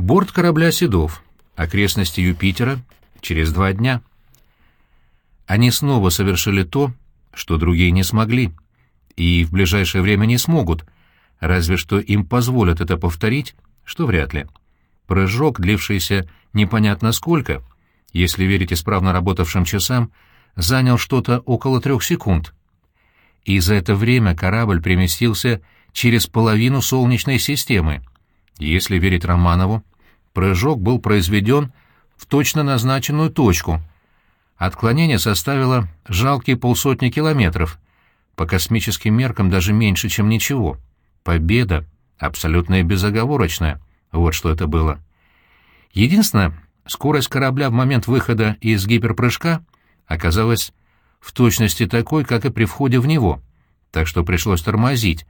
Борт корабля «Седов», окрестности Юпитера, через два дня. Они снова совершили то, что другие не смогли, и в ближайшее время не смогут, разве что им позволят это повторить, что вряд ли. Прыжок, длившийся непонятно сколько, если верить исправно работавшим часам, занял что-то около трех секунд. И за это время корабль переместился через половину Солнечной системы. Если верить Романову, прыжок был произведен в точно назначенную точку. Отклонение составило жалкие полсотни километров, по космическим меркам даже меньше, чем ничего. Победа, абсолютно и безоговорочная, вот что это было. Единственное, скорость корабля в момент выхода из гиперпрыжка оказалась в точности такой, как и при входе в него, так что пришлось тормозить.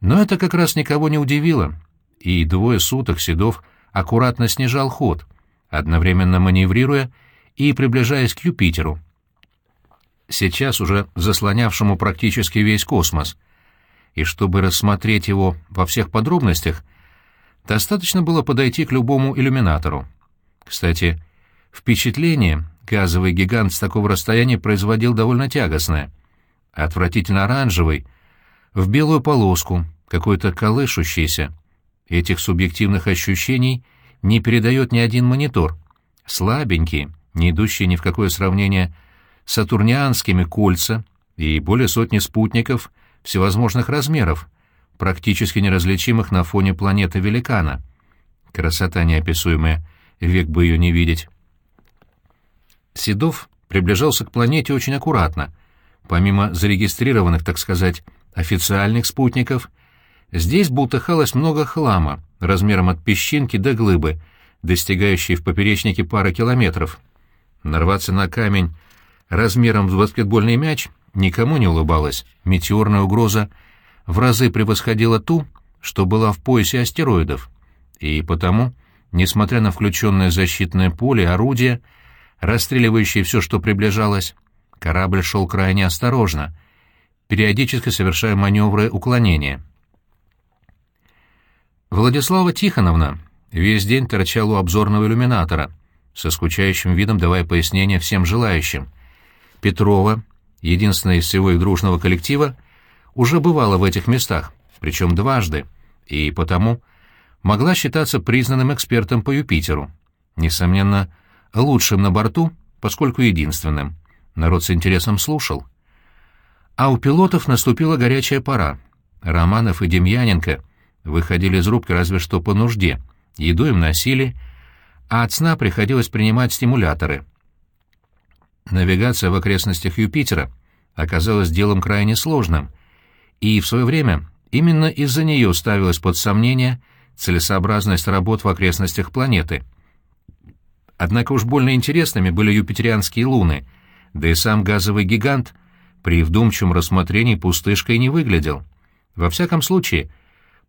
Но это как раз никого не удивило, и двое суток Седов аккуратно снижал ход, одновременно маневрируя и приближаясь к Юпитеру. Сейчас уже заслонявшему практически весь космос. И чтобы рассмотреть его во всех подробностях, достаточно было подойти к любому иллюминатору. Кстати, впечатление газовый гигант с такого расстояния производил довольно тягостное. Отвратительно оранжевый, в белую полоску, какой-то колышущийся. Этих субъективных ощущений не передает ни один монитор. Слабенькие, не идущие ни в какое сравнение с сатурнианскими кольца и более сотни спутников всевозможных размеров, практически неразличимых на фоне планеты-великана. Красота неописуемая, век бы ее не видеть. Седов приближался к планете очень аккуратно. Помимо зарегистрированных, так сказать, официальных спутников, здесь бултыхалось много хлама, размером от песчинки до глыбы, достигающей в поперечнике пары километров. Нарваться на камень размером в баскетбольный мяч никому не улыбалось. Метеорная угроза в разы превосходила ту, что была в поясе астероидов. И потому, несмотря на включенное защитное поле, орудия, расстреливающие все, что приближалось, корабль шел крайне осторожно, периодически совершая маневры уклонения. Владислава Тихоновна весь день торчала у обзорного иллюминатора, со скучающим видом давая пояснения всем желающим. Петрова, единственная из всего их дружного коллектива, уже бывала в этих местах, причем дважды, и потому могла считаться признанным экспертом по Юпитеру. Несомненно, лучшим на борту, поскольку единственным. Народ с интересом слушал. А у пилотов наступила горячая пора. Романов и Демьяненко выходили из рубки разве что по нужде, еду им носили, а от сна приходилось принимать стимуляторы. Навигация в окрестностях Юпитера оказалась делом крайне сложным, и в свое время именно из-за нее ставилась под сомнение целесообразность работ в окрестностях планеты — Однако уж больно интересными были юпитерианские луны, да и сам газовый гигант при вдумчивом рассмотрении пустышкой не выглядел. Во всяком случае,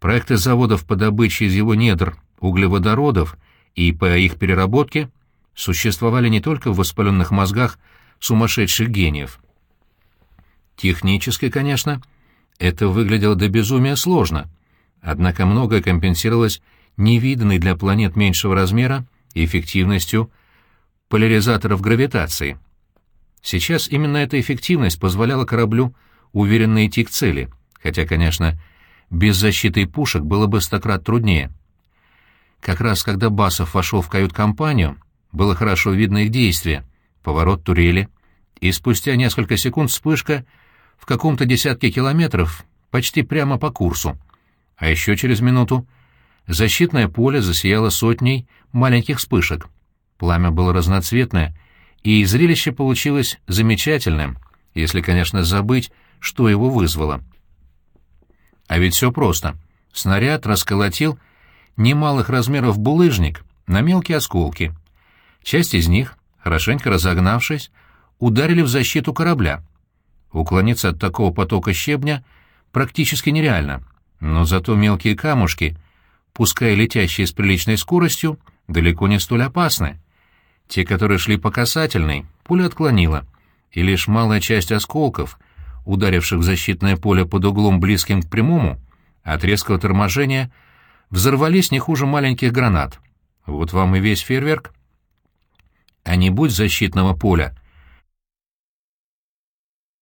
проекты заводов по добыче из его недр углеводородов и по их переработке существовали не только в воспаленных мозгах сумасшедших гениев. Технически, конечно, это выглядело до безумия сложно, однако многое компенсировалось невиданной для планет меньшего размера эффективностью поляризаторов гравитации. Сейчас именно эта эффективность позволяла кораблю уверенно идти к цели, хотя, конечно, без защиты пушек было бы стократ труднее. Как раз когда Басов вошел в кают-компанию, было хорошо видно их действия, поворот турели, и спустя несколько секунд вспышка в каком-то десятке километров почти прямо по курсу. А еще через минуту Защитное поле засияло сотней маленьких вспышек. Пламя было разноцветное, и зрелище получилось замечательным, если, конечно, забыть, что его вызвало. А ведь все просто. Снаряд расколотил немалых размеров булыжник на мелкие осколки. Часть из них, хорошенько разогнавшись, ударили в защиту корабля. Уклониться от такого потока щебня практически нереально, но зато мелкие камушки — пускай летящие с приличной скоростью, далеко не столь опасны. Те, которые шли по касательной, пуля отклонила, и лишь малая часть осколков, ударивших в защитное поле под углом близким к прямому, от резкого торможения, взорвались не хуже маленьких гранат. Вот вам и весь фейерверк. А не будь защитного поля,